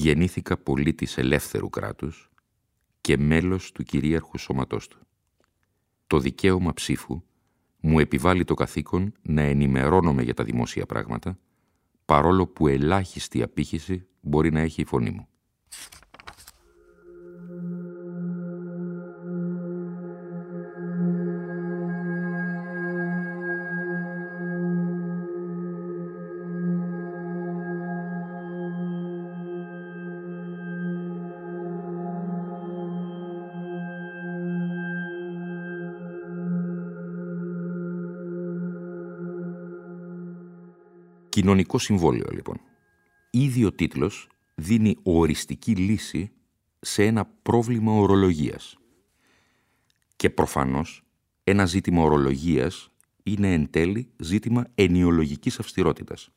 Γεννήθηκα πολίτης ελεύθερου κράτους και μέλος του κυρίαρχου σώματός του. Το δικαίωμα ψήφου μου επιβάλλει το καθήκον να ενημερώνομαι για τα δημόσια πράγματα, παρόλο που ελάχιστη απήχηση μπορεί να έχει η φωνή μου. Κοινωνικό συμβόλαιο, λοιπόν. Ήδη ο τίτλος δίνει οριστική λύση σε ένα πρόβλημα ορολογίας. Και προφανώς ένα ζήτημα ορολογίας είναι εν τέλει ζήτημα ενιολογικής αυστηρότητας.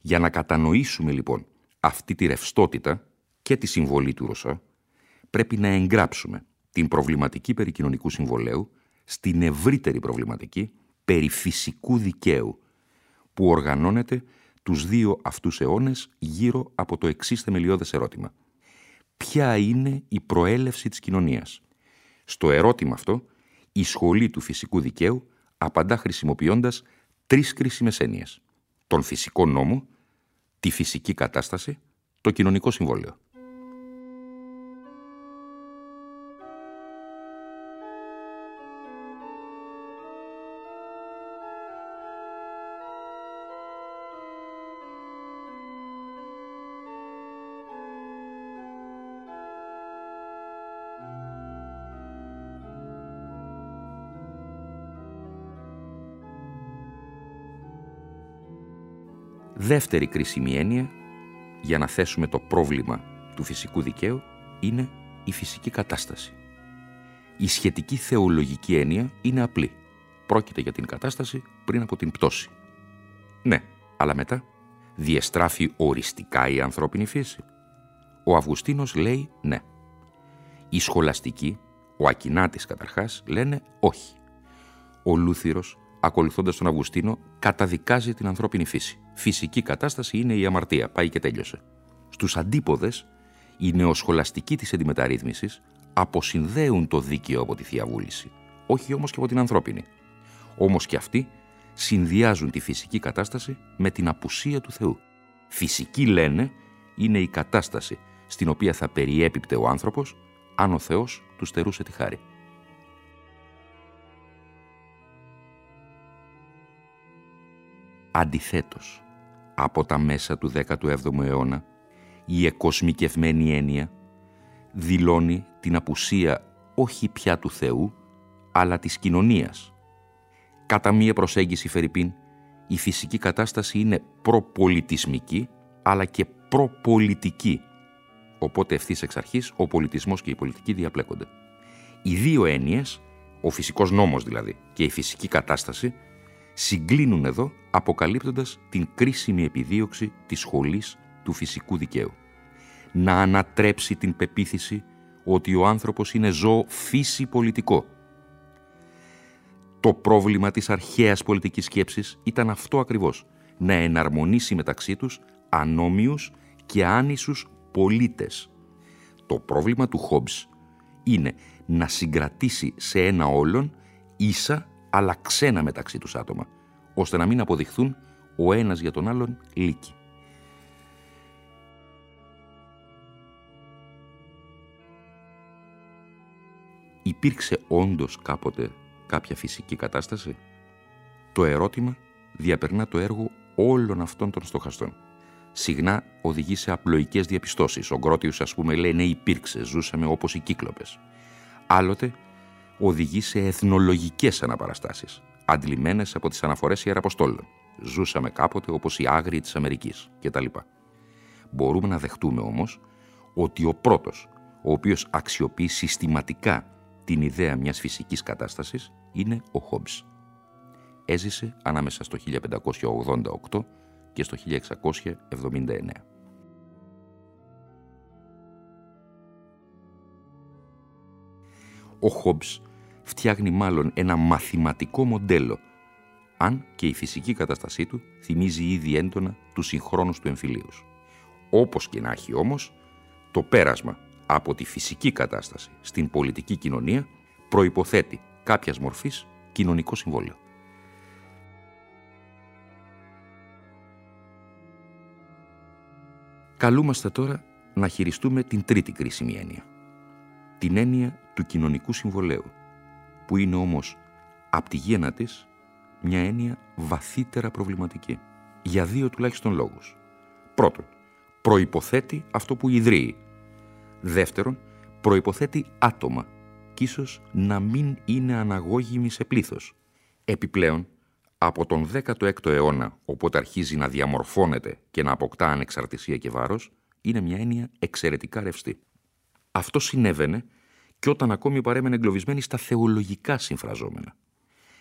Για να κατανοήσουμε λοιπόν αυτή τη ρευστότητα και τη συμβολή του Ρωσά, πρέπει να εγγράψουμε την προβληματική περί κοινωνικού συμβολέου στην ευρύτερη προβληματική περί φυσικού δικαίου που οργανώνεται τους δύο αυτούς αιώνες γύρω από το εξής θεμελιώδες ερώτημα. Ποια είναι η προέλευση της κοινωνίας; Στο ερώτημα αυτό, η σχολή του φυσικού δικαίου απαντά χρησιμοποιώντας τρεις κρίσιμες έννοιες. Τον φυσικό νόμο, τη φυσική κατάσταση, το κοινωνικό συμβόλαιο. Δεύτερη κρίσιμη έννοια για να θέσουμε το πρόβλημα του φυσικού δικαίου είναι η φυσική κατάσταση. Η σχετική θεολογική έννοια είναι απλή. Πρόκειται για την κατάσταση πριν από την πτώση. Ναι, αλλά μετά διεστράφει οριστικά η ανθρώπινη φύση. Ο Αυγουστίνος λέει ναι. Οι σχολαστικοί, ο Ακινάτης καταρχάς, λένε όχι. Ο Λούθυρος ακολουθώντας τον Αυγουστίνο, καταδικάζει την ανθρώπινη φύση. Φυσική κατάσταση είναι η αμαρτία. Πάει και τέλειωσε. Στους αντίποδες, οι νεοσχολαστικοί της αντιμεταρρύθμιση αποσυνδέουν το δίκαιο από τη θεία βούληση. Όχι όμως και από την ανθρώπινη. Όμως και αυτοί συνδυάζουν τη φυσική κατάσταση με την απουσία του Θεού. Φυσική, λένε, είναι η κατάσταση στην οποία θα περιέπιπτε ο άνθρωπος αν ο Θεός του στερούσε τη χάρη. Αντιθέτως, από τα μέσα του 17ου αιώνα, η εκοσμικευμένη έννοια δηλώνει την απουσία όχι πια του Θεού, αλλά της κοινωνίας. Κατά μία προσέγγιση Φερρυπίν, η φυσική κατάσταση είναι προπολιτισμική, αλλά και προπολιτική. Οπότε ευθύς εξ αρχής ο πολιτισμός και η πολιτική διαπλέκονται. Οι δύο έννοιες, ο φυσικός νόμος δηλαδή και η φυσική κατάσταση, συγκλίνουν εδώ αποκαλύπτοντας την κρίσιμη επιδίωξη της σχολής του φυσικού δικαίου. Να ανατρέψει την πεποίθηση ότι ο άνθρωπος είναι ζώο φύση πολιτικό. Το πρόβλημα της αρχαίας πολιτικής σκέψης ήταν αυτό ακριβώς, να εναρμονίσει μεταξύ τους ανώμιους και άνισους πολίτες. Το πρόβλημα του Χόμπς είναι να συγκρατήσει σε ένα όλον ίσα αλλά ξένα μεταξύ τους άτομα, ώστε να μην αποδειχθούν ο ένας για τον άλλον λύκοι. Υπήρξε όντως κάποτε κάποια φυσική κατάσταση; Το ερώτημα διαπερνά το έργο όλων αυτών των στοχαστών. Συγνά οδηγεί σε απλοϊκές διαπιστώσεις. Ο Γκρότιος, ας πούμε, λέει: Ναι, υπήρξε, ζούσαμε όπως οι κύκλοπες. Άλλοτε οδηγεί σε εθνολογικές αναπαραστάσεις, αντλημένε από τις αναφορές ιεραποστόλων. Ζούσαμε κάποτε όπως οι άγριοι της Αμερικής κτλ. Μπορούμε να δεχτούμε όμως ότι ο πρώτος, ο οποίος αξιοποιεί συστηματικά την ιδέα μιας φυσικής κατάστασης, είναι ο Χόμπς. Έζησε ανάμεσα στο 1588 και στο 1679. Ο Χόμπς φτιάχνει μάλλον ένα μαθηματικό μοντέλο, αν και η φυσική κατάστασή του θυμίζει ήδη έντονα τους συγχρόνους του εμφυλίους. Όπως και να έχει όμως, το πέρασμα από τη φυσική κατάσταση στην πολιτική κοινωνία προϋποθέτει κάποιας μορφής κοινωνικό συμβόλαιο. Καλούμαστε τώρα να χειριστούμε την τρίτη κρίσιμη έννοια. Την έννοια του κοινωνικού συμβολέου, που είναι όμως από τη γέννα της μια έννοια βαθύτερα προβληματική. Για δύο τουλάχιστον λόγους. Πρώτον, προϋποθέτει αυτό που ιδρύει. Δεύτερον, προϋποθέτει άτομα και ίσως να μην είναι αναγώγιμοι σε πλήθος. Επιπλέον, από τον 16ο αιώνα, οπότε αρχίζει να διαμορφώνεται και να αποκτά ανεξαρτησία και βάρος, είναι μια έννοια εξαιρετικά ρευστή. Αυτό συνέβαινε και όταν ακόμη παρέμενε εγκλωβισμένη στα θεολογικά συμφραζόμενα.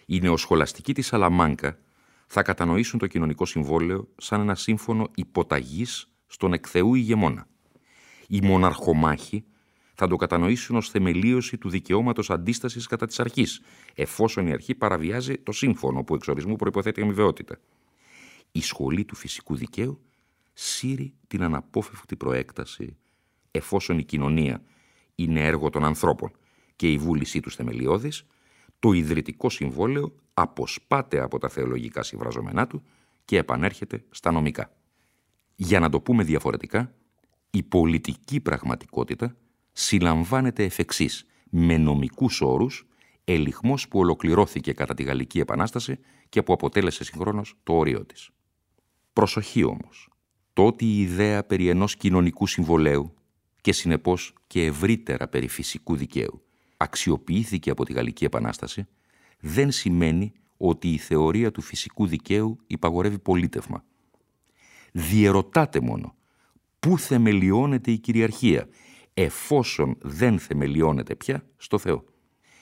Οι νεοσχολαστικοί της Σαλαμάνκα θα κατανοήσουν το κοινωνικό συμβόλαιο σαν ένα σύμφωνο υποταγής στον εκθεού ηγεμόνα. Οι μοναρχομάχοι θα το κατανοήσουν ως θεμελίωση του δικαιώματος αντίστασης κατά της αρχής, εφόσον η αρχή παραβιάζει το σύμφωνο που εξορισμού προϋποθέτει αμοιβαιότητα. Η σχολή του φυσικού δικαίου σύρει την αναπόφευκτη προέκταση, εφόσον η κοινωνία είναι έργο των ανθρώπων και η βούλησή τους θεμελιώδης, το ιδρυτικό συμβόλαιο αποσπάται από τα θεολογικά συμβραζόμενά του και επανέρχεται στα νομικά. Για να το πούμε διαφορετικά, η πολιτική πραγματικότητα συλλαμβάνεται εφ' εξής, με νομικούς όρους, ελιχμός που ολοκληρώθηκε κατά τη Γαλλική Επανάσταση και που αποτέλεσε συγχρόνως το όριό της. Προσοχή όμως, το ότι η ιδέα περί ενός κοινωνικού συμβολέου και συνεπώς και ευρύτερα περί φυσικού δικαίου αξιοποιήθηκε από τη Γαλλική Επανάσταση, δεν σημαίνει ότι η θεωρία του φυσικού δικαίου υπαγορεύει πολίτευμα. Διερωτάται μόνο πού θεμελιώνεται η κυριαρχία εφόσον δεν θεμελιώνεται πια στο Θεό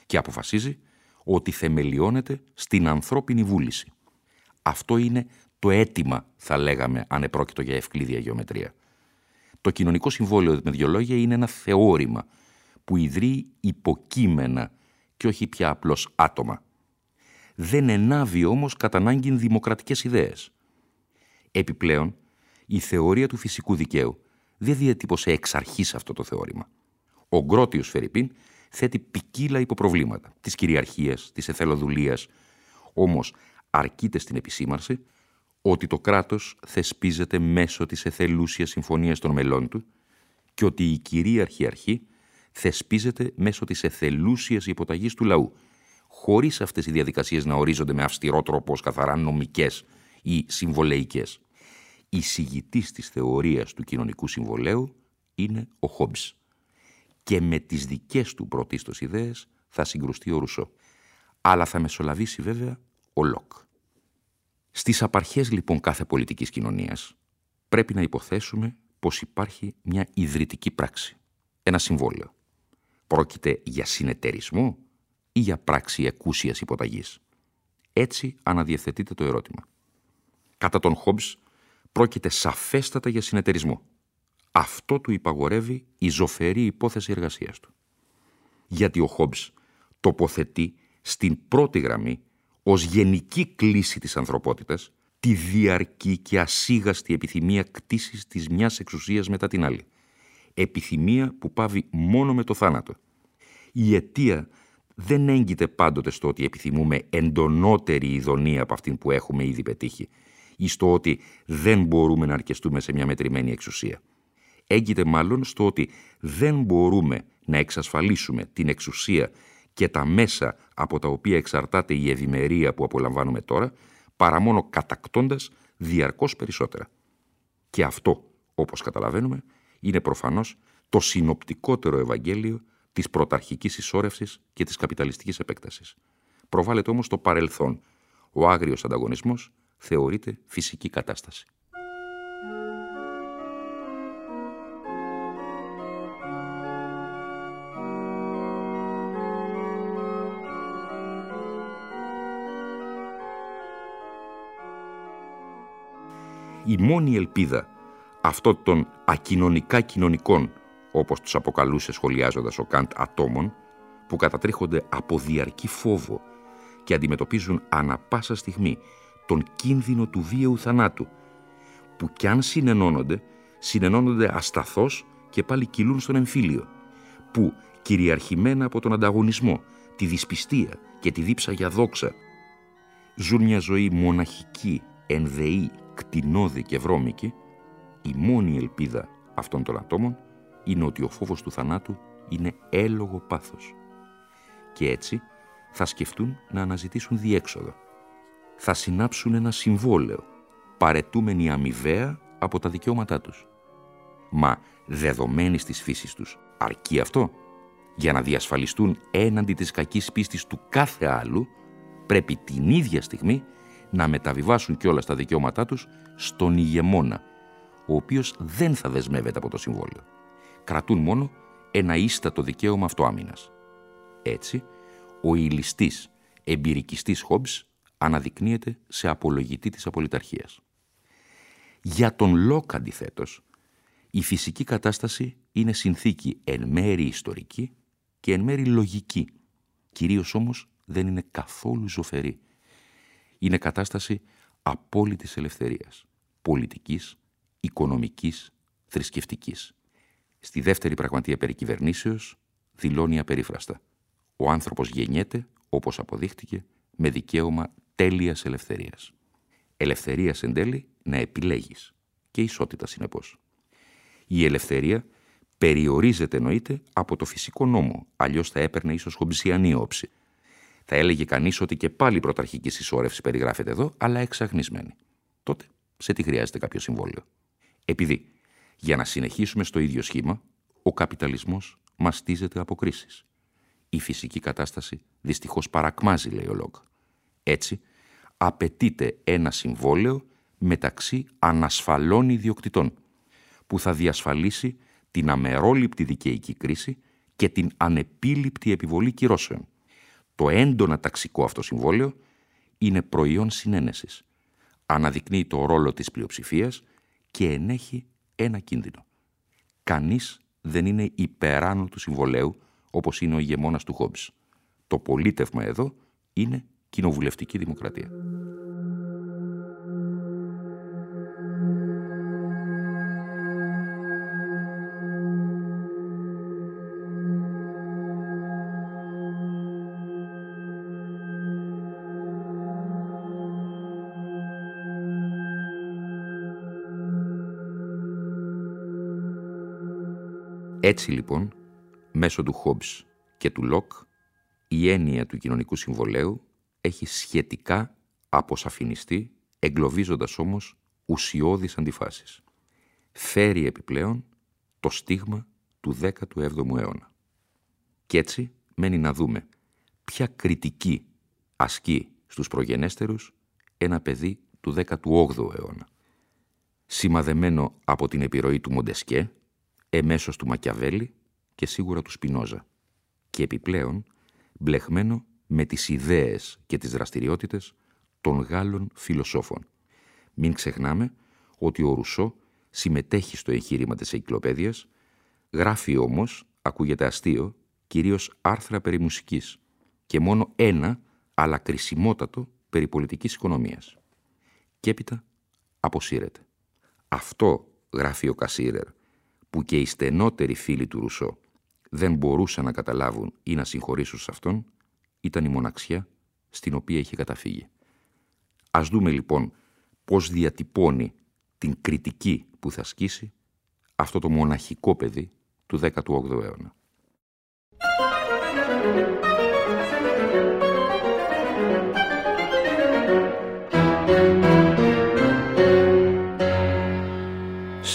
και αποφασίζει ότι θεμελιώνεται στην ανθρώπινη βούληση. Αυτό είναι το αίτημα, θα λέγαμε, αν επρόκειτο για ευκλήδια γεωμετρία. Το κοινωνικό συμβόλαιο, με δύο λόγια, είναι ένα θεώρημα που ιδρύει υποκείμενα και όχι πια απλώς άτομα. Δεν ενάβει όμως κατά ανάγκη δημοκρατικές ιδέες. Επιπλέον, η θεωρία του φυσικού δικαίου δεν διατύπωσε εξ αρχής αυτό το θεώρημα. Ο Γκρότιος Φερρυπίν θέτει ποικίλα υποπροβλήματα της κυριαρχίας, της εθελοδουλίας, όμως αρκείται στην επισήμαρση ότι το κράτος θεσπίζεται μέσω της εθελούσιας συμφωνίας των μελών του και ότι η κυρίαρχη αρχή θεσπίζεται μέσω της εθελούσιας υποταγής του λαού, χωρίς αυτές οι διαδικασίες να ορίζονται με αυστηρό τρόπο ως καθαρά νομικές ή συμβολεϊκές εισηγητής της θεωρίας του κοινωνικού συμβολέου είναι ο Χόμπς. Και με τις δικές του πρωτίστως ιδέες θα συγκρουστεί ο Ρουσό. Αλλά θα μεσολαβήσει βέβαια ο Λοκ. Στις απαρχές λοιπόν κάθε πολιτικής κοινωνίας πρέπει να υποθέσουμε πως υπάρχει μια ιδρυτική πράξη, ένα συμβόλαιο. Πρόκειται για συνεταιρισμό ή για πράξη εκούσιας υποταγής; Έτσι αναδιευθετείται το ερώτημα. Κατά τον Χομπς πρόκειται σαφέστατα για συνεταιρισμό. Αυτό του υπαγορεύει η ζοφερή υπόθεση εργασίας του. Γιατί ο Χόμπς τοποθετεί στην πρώτη γραμμή ως γενική κλίση της ανθρωπότητας τη διαρκή και ασίγαστη επιθυμία κτήσης της μιας εξουσίας μετά την άλλη. Επιθυμία που πάβει μόνο με το θάνατο. Η αιτία δεν έγκυται πάντοτε στο ότι επιθυμούμε εντονότερη ειδονία από αυτήν που έχουμε ήδη πετύχει, ή στο ότι δεν μπορούμε να αρκεστούμε σε μια μετρημένη εξουσία. Έγκυται μάλλον στο ότι δεν μπορούμε να εξασφαλίσουμε την εξουσία και τα μέσα από τα οποία εξαρτάται η ευημερία που απολαμβάνουμε τώρα, παρά μόνο κατακτώντας διαρκώς περισσότερα. Και αυτό, όπως καταλαβαίνουμε, είναι προφανώς το συνοπτικότερο Ευαγγέλιο της πρωταρχικής ισόρευσης και της καπιταλιστικής επέκτασης. Προβάλλεται όμως το παρελθόν. Ο άγριος ανταγωνισμός θεωρείται φυσική κατάσταση. Η μόνη ελπίδα αυτών των ακοινωνικά κοινωνικών, όπως τους αποκαλούσε σχολιάζοντας ο Καντ ατόμων, που κατατρίχονται από διαρκή φόβο και αντιμετωπίζουν ανα πάσα στιγμή τον κίνδυνο του βίαιου θανάτου, που κι αν συνενώνονται, συνενώνονται ασταθώς και πάλι κυλούν στον εμφύλιο, που κυριαρχημένα από τον ανταγωνισμό, τη δυσπιστία και τη δίψα για δόξα, ζουν μια ζωή μοναχική, ενδεή κτηνώδη και βρώμικη, η μόνη ελπίδα αυτών των ατόμων είναι ότι ο φόβος του θανάτου είναι έλογο πάθος. Και έτσι θα σκεφτούν να αναζητήσουν διέξοδο. Θα συνάψουν ένα συμβόλαιο, παρετούμενοι αμοιβαία από τα δικαιώματά τους. Μα δεδομένη της φύσης τους, αρκεί αυτό; Για να διασφαλιστούν έναντι της κακής πίστης του κάθε άλλου, πρέπει την ίδια στιγμή να μεταβιβάσουν όλα τα δικαιώματά τους στον ηγεμόνα, ο οποίος δεν θα δεσμεύεται από το συμβόλαιο. Κρατούν μόνο ένα ίστατο δικαίωμα αυτοάμυνας. Έτσι, ο ηλιστής εμπειρικιστής Χόμπς αναδεικνύεται σε απολογητή της απολυταρχίας. Για τον Λόκ αντιθέτως, η φυσική κατάσταση είναι συνθήκη εν μέρη ιστορική και εν μέρη λογική. Κυρίως όμως δεν είναι καθόλου ζωφερή είναι κατάσταση απόλυτης ελευθερίας, πολιτικής, οικονομικής, θρησκευτικής. Στη δεύτερη πραγματεία περί κυβερνήσεως δηλώνει απερίφραστα. Ο άνθρωπος γεννιέται, όπως αποδείχτηκε, με δικαίωμα τέλειας ελευθερίας. Ελευθερίας εν τέλει να επιλέγεις και ισότητα συνεπώς. Η ελευθερία περιορίζεται εννοείται από το φυσικό νόμο, αλλιώς θα έπαιρνε ίσως χομπισιανή όψη. Θα έλεγε κανείς ότι και πάλι η πρωταρχική συσσόρευση περιγράφεται εδώ, αλλά εξαγνισμένη. Τότε, σε τι χρειάζεται κάποιο συμβόλαιο; Επειδή, για να συνεχίσουμε στο ίδιο σχήμα, ο καπιταλισμός μαστίζεται από κρίσεις. Η φυσική κατάσταση δυστυχώς παρακμάζει, λέει ο Λόγκ. Έτσι, απαιτείται ένα συμβόλαιο μεταξύ ανασφαλών ιδιοκτητών, που θα διασφαλίσει την αμερόληπτη δικαιική κρίση και την ανεπίληπτη επιβολή κυρώσεων. Το έντονα ταξικό αυτό συμβόλαιο είναι προϊόν συνένεσης. Αναδεικνύει το ρόλο της πλειοψηφίας και ενέχει ένα κίνδυνο. Κανείς δεν είναι υπεράνω του συμβολέου όπως είναι ο ηγεμόνας του Χόμπς. Το πολίτευμα εδώ είναι κοινοβουλευτική δημοκρατία. Έτσι λοιπόν, μέσω του Χομπς και του Λοκ, η έννοια του κοινωνικού συμβολαίου έχει σχετικά αποσαφηνιστεί, εγκλωβίζοντας όμως ουσιώδεις αντιφάσεις. Φέρει επιπλέον το στίγμα του 17ου αιώνα. Κι έτσι μένει να δούμε ποια κριτική ασκεί στους προγενέστερους ένα παιδί του 18ου αιώνα. Σημαδεμένο από την επιρροή του Μοντεσκιέ, εμέσως του Μακιαβέλη και σίγουρα του Σπινόζα και επιπλέον μπλεχμένο με τις ιδέες και τις δραστηριότητες των Γάλλων φιλοσόφων. Μην ξεχνάμε ότι ο Ρουσό συμμετέχει στο εγχείρημα της εγκυκλοπαίδειας, γράφει όμως, ακούγεται αστείο, κυρίως άρθρα περί μουσικής και μόνο ένα, αλλά κρισιμότατο, περί πολιτικής οικονομίας. Και έπειτα αποσύρεται. Αυτό, γράφει ο Κασίρερ, που και οι στενότεροι φίλοι του Ρουσό δεν μπορούσαν να καταλάβουν ή να συγχωρήσουν σε αυτόν, ήταν η μοναξιά στην οποία είχε καταφύγει. Ας δούμε λοιπόν πώς διατυπώνει την κριτική που θα σκίσει αυτό το μοναχικό παιδί του 18ου αιώνα.